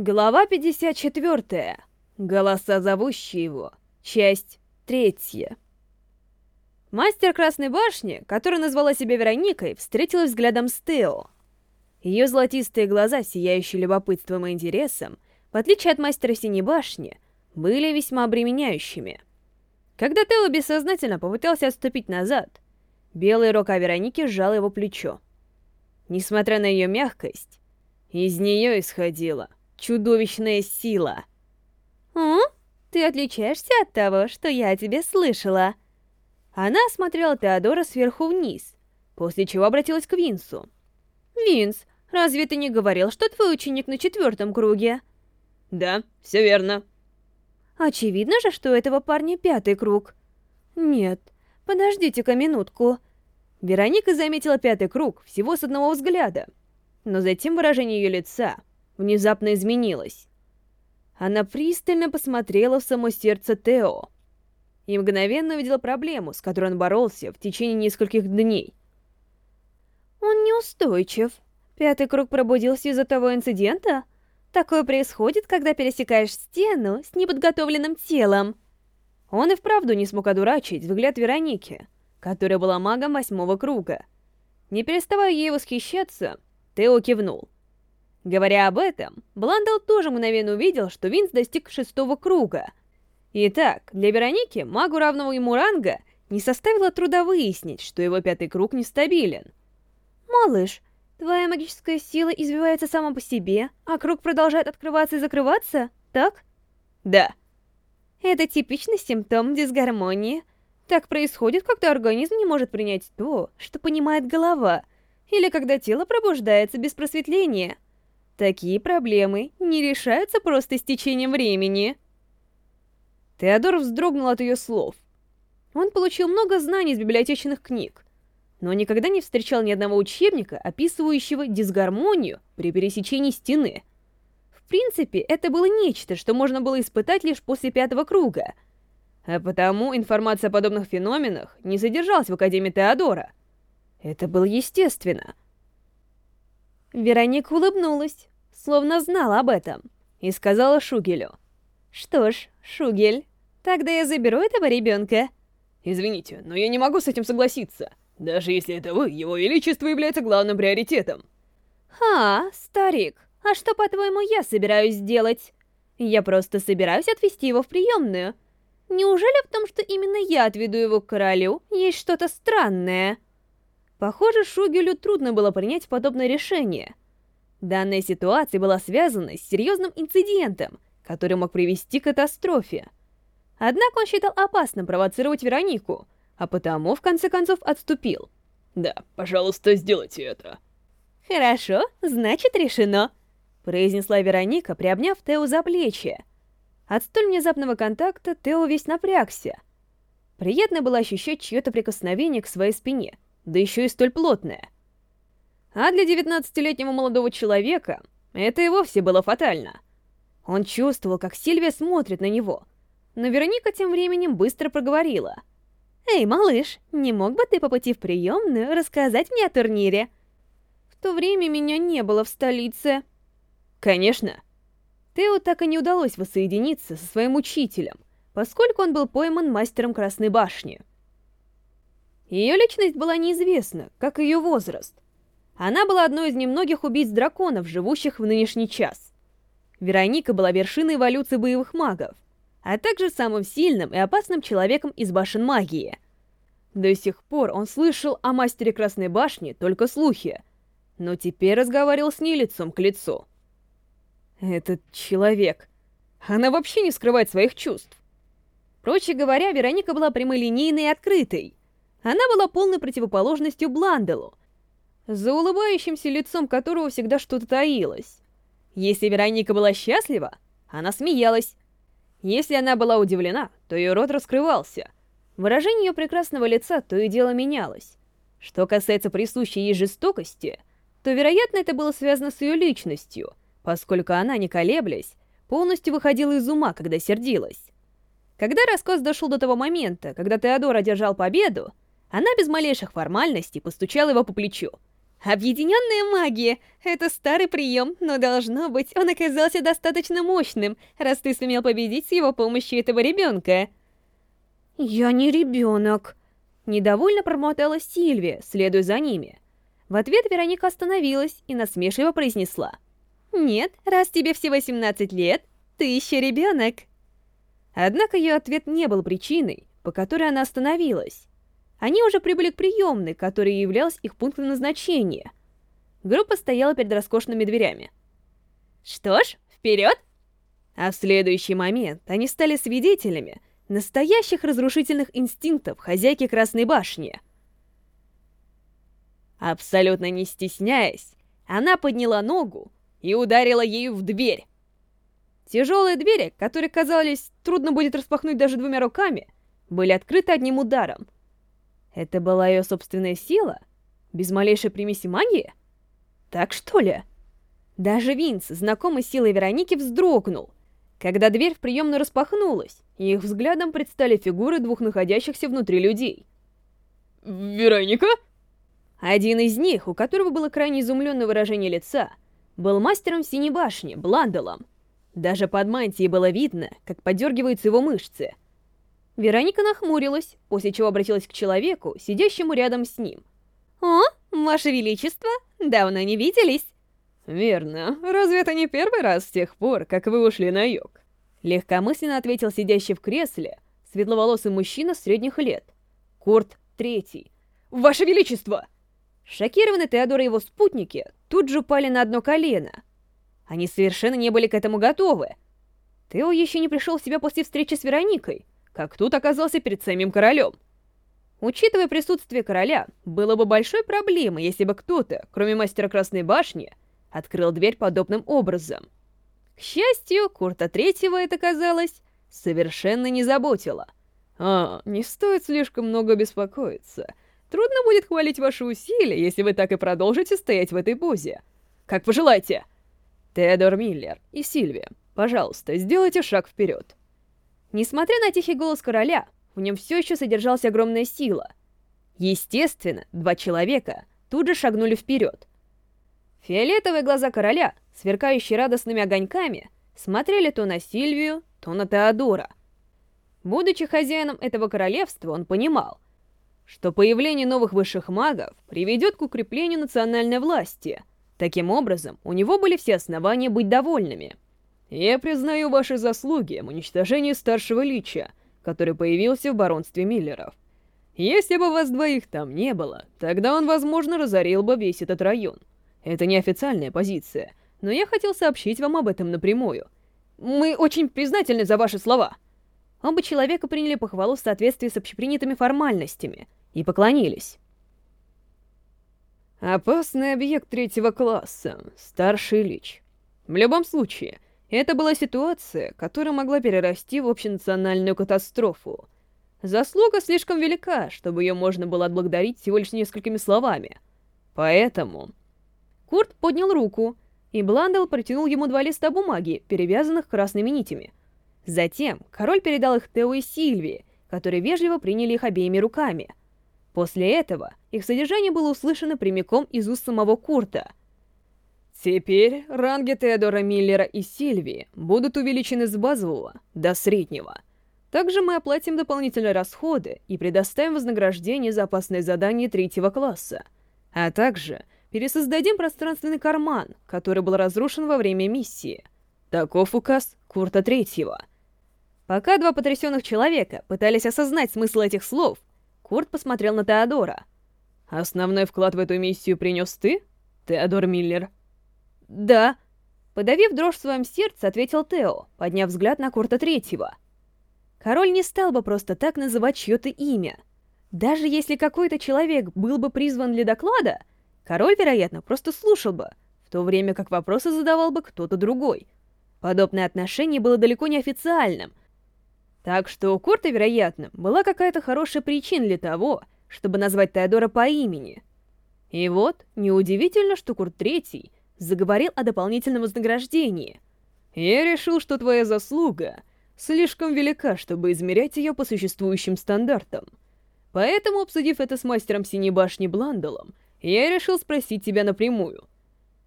Глава 54. Голоса, зовущие его. Часть третья. Мастер Красной Башни, которая назвала себя Вероникой, встретилась взглядом с Тео. Ее золотистые глаза, сияющие любопытством и интересом, в отличие от Мастера Синей Башни, были весьма обременяющими. Когда Тео бессознательно попытался отступить назад, белая рука Вероники сжала его плечо. Несмотря на ее мягкость, из нее исходила чудовищная сила. «О, ты отличаешься от того, что я о тебе слышала». Она осмотрела Теодора сверху вниз, после чего обратилась к Винсу. «Винс, разве ты не говорил, что твой ученик на четвертом круге?» «Да, все верно». «Очевидно же, что у этого парня пятый круг». «Нет, подождите-ка минутку». Вероника заметила пятый круг всего с одного взгляда, но затем выражение ее лица внезапно изменилась. Она пристально посмотрела в само сердце Тео и мгновенно увидела проблему, с которой он боролся в течение нескольких дней. Он неустойчив. Пятый круг пробудился из-за того инцидента? Такое происходит, когда пересекаешь стену с неподготовленным телом. Он и вправду не смог одурачить взгляд Вероники, которая была магом восьмого круга. Не переставая ей восхищаться, Тео кивнул. Говоря об этом, Бландел тоже мгновенно увидел, что Винс достиг шестого круга. Итак, для Вероники, магу равного ему ранга, не составило труда выяснить, что его пятый круг нестабилен. «Малыш, твоя магическая сила извивается сама по себе, а круг продолжает открываться и закрываться, так?» «Да». «Это типичный симптом дисгармонии. Так происходит, когда организм не может принять то, что понимает голова, или когда тело пробуждается без просветления». Такие проблемы не решаются просто с течением времени. Теодор вздрогнул от ее слов. Он получил много знаний из библиотечных книг, но никогда не встречал ни одного учебника, описывающего дисгармонию при пересечении стены. В принципе, это было нечто, что можно было испытать лишь после пятого круга, а потому информация о подобных феноменах не задержалась в Академии Теодора. Это было естественно. Вероника улыбнулась словно знала об этом, и сказала Шугелю. «Что ж, Шугель, тогда я заберу этого ребенка». «Извините, но я не могу с этим согласиться, даже если это вы, его величество является главным приоритетом». «Ха, старик, а что, по-твоему, я собираюсь сделать? Я просто собираюсь отвезти его в приемную. Неужели в том, что именно я отведу его к королю, есть что-то странное?» Похоже, Шугелю трудно было принять подобное решение — Данная ситуация была связана с серьезным инцидентом, который мог привести к катастрофе. Однако он считал опасным провоцировать Веронику, а потому, в конце концов, отступил. «Да, пожалуйста, сделайте это». «Хорошо, значит, решено», — произнесла Вероника, приобняв Тео за плечи. От столь внезапного контакта Тео весь напрягся. Приятно было ощущать чье-то прикосновение к своей спине, да еще и столь плотное — а для 19-летнего молодого человека это и вовсе было фатально. Он чувствовал, как Сильвия смотрит на него. Но Вероника тем временем быстро проговорила. «Эй, малыш, не мог бы ты по пути в приемную рассказать мне о турнире?» «В то время меня не было в столице». «Конечно». Тео так и не удалось воссоединиться со своим учителем, поскольку он был пойман мастером Красной Башни. Ее личность была неизвестна, как и ее возраст — она была одной из немногих убийц драконов, живущих в нынешний час. Вероника была вершиной эволюции боевых магов, а также самым сильным и опасным человеком из башен магии. До сих пор он слышал о мастере Красной Башни только слухи, но теперь разговаривал с ней лицом к лицу. Этот человек... Она вообще не скрывает своих чувств. Проще говоря, Вероника была прямолинейной и открытой. Она была полной противоположностью Бланделу, за улыбающимся лицом которого всегда что-то таилось. Если Вероника была счастлива, она смеялась. Если она была удивлена, то ее рот раскрывался. Выражение ее прекрасного лица то и дело менялось. Что касается присущей ей жестокости, то, вероятно, это было связано с ее личностью, поскольку она, не колеблясь, полностью выходила из ума, когда сердилась. Когда рассказ дошел до того момента, когда Теодор одержал победу, она без малейших формальностей постучала его по плечу. Объединенная магия — это старый прием, но должно быть, он оказался достаточно мощным, раз ты сумел победить с его помощью этого ребенка. Я не ребенок. Недовольно промотала Сильвия, следуя за ними. В ответ Вероника остановилась и насмешливо произнесла. «Нет, раз тебе всего 17 лет, ты еще ребенок». Однако ее ответ не был причиной, по которой она остановилась. Они уже прибыли к приемной, которая являлась их пунктом назначения. Группа стояла перед роскошными дверями. «Что ж, вперед!» А в следующий момент они стали свидетелями настоящих разрушительных инстинктов хозяйки Красной Башни. Абсолютно не стесняясь, она подняла ногу и ударила ею в дверь. Тяжелые двери, которые, казалось, трудно будет распахнуть даже двумя руками, были открыты одним ударом — это была ее собственная сила? Без малейшей примеси магии? Так что ли? Даже Винс, знакомый с силой Вероники, вздрогнул, когда дверь в приемную распахнулась, и их взглядом предстали фигуры двух находящихся внутри людей. «Вероника?» Один из них, у которого было крайне изумленное выражение лица, был мастером Синей Башни, Бланделом. Даже под мантией было видно, как подергиваются его мышцы — Вероника нахмурилась, после чего обратилась к человеку, сидящему рядом с ним. «О, Ваше Величество, давно не виделись!» «Верно. Разве это не первый раз с тех пор, как вы ушли на юг?» Легкомысленно ответил сидящий в кресле светловолосый мужчина средних лет. Курт Третий. «Ваше Величество!» Шокированный Теодор и его спутники тут же упали на одно колено. Они совершенно не были к этому готовы. Тео еще не пришел в себя после встречи с Вероникой, как тут оказался перед самим королем. Учитывая присутствие короля, было бы большой проблемой, если бы кто-то, кроме мастера Красной Башни, открыл дверь подобным образом. К счастью, Курта Третьего это, казалось, совершенно не заботило. «А, не стоит слишком много беспокоиться. Трудно будет хвалить ваши усилия, если вы так и продолжите стоять в этой позе. Как пожелаете!» Теодор Миллер и Сильвия, пожалуйста, сделайте шаг вперед. Несмотря на тихий голос короля, в нем все еще содержалась огромная сила. Естественно, два человека тут же шагнули вперед. Фиолетовые глаза короля, сверкающие радостными огоньками, смотрели то на Сильвию, то на Теодора. Будучи хозяином этого королевства, он понимал, что появление новых высших магов приведет к укреплению национальной власти. Таким образом, у него были все основания быть довольными. Я признаю ваши заслуги в уничтожении старшего лича, который появился в баронстве Миллеров. Если бы вас двоих там не было, тогда он, возможно, разорил бы весь этот район. Это неофициальная позиция, но я хотел сообщить вам об этом напрямую. Мы очень признательны за ваши слова. Оба человека приняли похвалу в соответствии с общепринятыми формальностями и поклонились. Опасный объект третьего класса, старший лич. В любом случае, это была ситуация, которая могла перерасти в общенациональную катастрофу. Заслуга слишком велика, чтобы ее можно было отблагодарить всего лишь несколькими словами. Поэтому... Курт поднял руку, и Бландел протянул ему два листа бумаги, перевязанных красными нитями. Затем король передал их Тео и Сильвии, которые вежливо приняли их обеими руками. После этого их содержание было услышано прямиком из уст самого Курта — Теперь ранги Теодора Миллера и Сильвии будут увеличены с базового до среднего. Также мы оплатим дополнительные расходы и предоставим вознаграждение за опасное задание третьего класса. А также пересоздадим пространственный карман, который был разрушен во время миссии. Таков указ Курта Третьего. Пока два потрясенных человека пытались осознать смысл этих слов, Курт посмотрел на Теодора. «Основной вклад в эту миссию принес ты, Теодор Миллер?» «Да». Подавив дрожь в своем сердце, ответил Тео, подняв взгляд на Курта Третьего. Король не стал бы просто так называть чье-то имя. Даже если какой-то человек был бы призван для доклада, король, вероятно, просто слушал бы, в то время как вопросы задавал бы кто-то другой. Подобное отношение было далеко не официальным, так что у Курта, вероятно, была какая-то хорошая причина для того, чтобы назвать Теодора по имени. И вот, неудивительно, что Курт Третий заговорил о дополнительном вознаграждении. «Я решил, что твоя заслуга слишком велика, чтобы измерять ее по существующим стандартам. Поэтому, обсудив это с мастером Синей Башни Бландалом, я решил спросить тебя напрямую.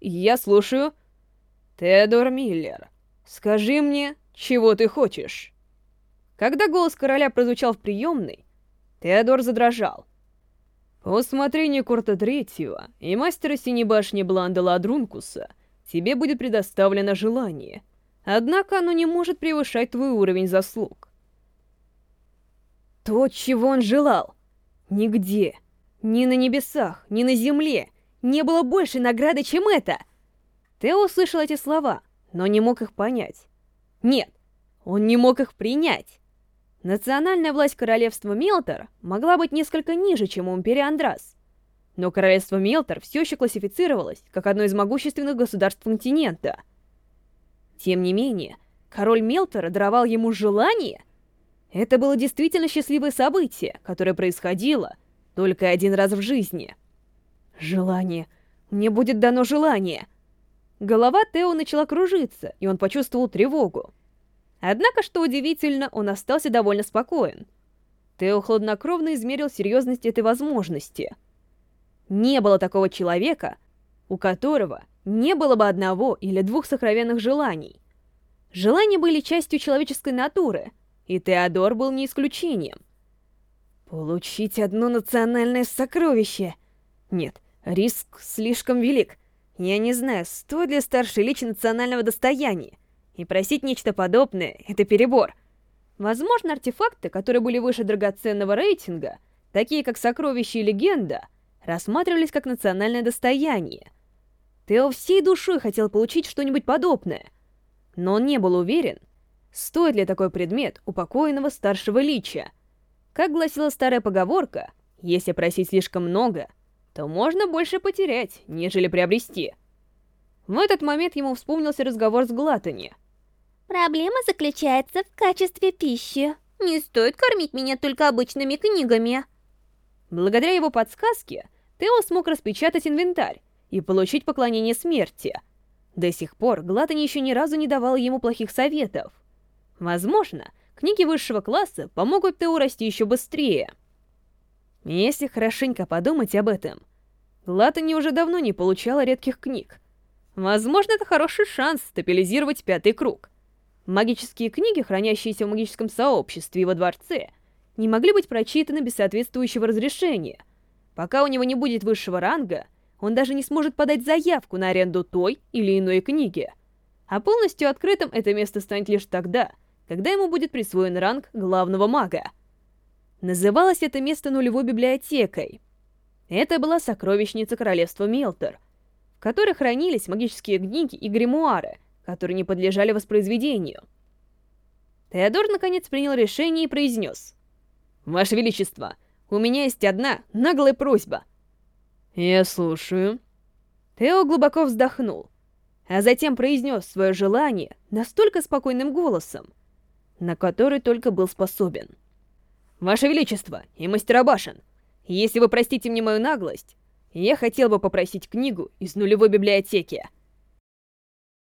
Я слушаю. Теодор Миллер, скажи мне, чего ты хочешь?» Когда голос короля прозвучал в приемной, Теодор задрожал. По усмотрению Курта Третьего и мастера Синей Башни Бланда Ладрункуса тебе будет предоставлено желание, однако оно не может превышать твой уровень заслуг. То, чего он желал, нигде, ни на небесах, ни на земле, не было больше награды, чем это. Тео услышал эти слова, но не мог их понять. Нет, он не мог их принять. Национальная власть королевства Мелтор могла быть несколько ниже, чем у Империи Андрас. Но королевство Мелтор все еще классифицировалось как одно из могущественных государств континента. Тем не менее, король Мелтора даровал ему желание. Это было действительно счастливое событие, которое происходило только один раз в жизни. Желание. Мне будет дано желание. Голова Тео начала кружиться, и он почувствовал тревогу. Однако, что удивительно, он остался довольно спокоен. Тео хладнокровно измерил серьезность этой возможности. Не было такого человека, у которого не было бы одного или двух сокровенных желаний. Желания были частью человеческой натуры, и Теодор был не исключением. Получить одно национальное сокровище. Нет, риск слишком велик. Я не знаю, стоит ли старший лич национального достояния. И просить нечто подобное — это перебор. Возможно, артефакты, которые были выше драгоценного рейтинга, такие как сокровища и легенда, рассматривались как национальное достояние. Тео всей душой хотел получить что-нибудь подобное, но он не был уверен, стоит ли такой предмет упокоенного старшего лича. Как гласила старая поговорка, если просить слишком много, то можно больше потерять, нежели приобрести. В этот момент ему вспомнился разговор с Глатани — Проблема заключается в качестве пищи. Не стоит кормить меня только обычными книгами. Благодаря его подсказке, Тео смог распечатать инвентарь и получить поклонение смерти. До сих пор Глатани еще ни разу не давал ему плохих советов. Возможно, книги высшего класса помогут Тео расти еще быстрее. Если хорошенько подумать об этом, Глатани уже давно не получала редких книг. Возможно, это хороший шанс стабилизировать пятый круг — Магические книги, хранящиеся в магическом сообществе и во дворце, не могли быть прочитаны без соответствующего разрешения. Пока у него не будет высшего ранга, он даже не сможет подать заявку на аренду той или иной книги. А полностью открытым это место станет лишь тогда, когда ему будет присвоен ранг главного мага. Называлось это место нулевой библиотекой. Это была сокровищница королевства Мелтор, в которой хранились магические книги и гримуары — которые не подлежали воспроизведению. Теодор наконец принял решение и произнес. «Ваше Величество, у меня есть одна наглая просьба». «Я слушаю». Тео глубоко вздохнул, а затем произнес свое желание настолько спокойным голосом, на который только был способен. «Ваше Величество и Мастера Башен, если вы простите мне мою наглость, я хотел бы попросить книгу из нулевой библиотеки».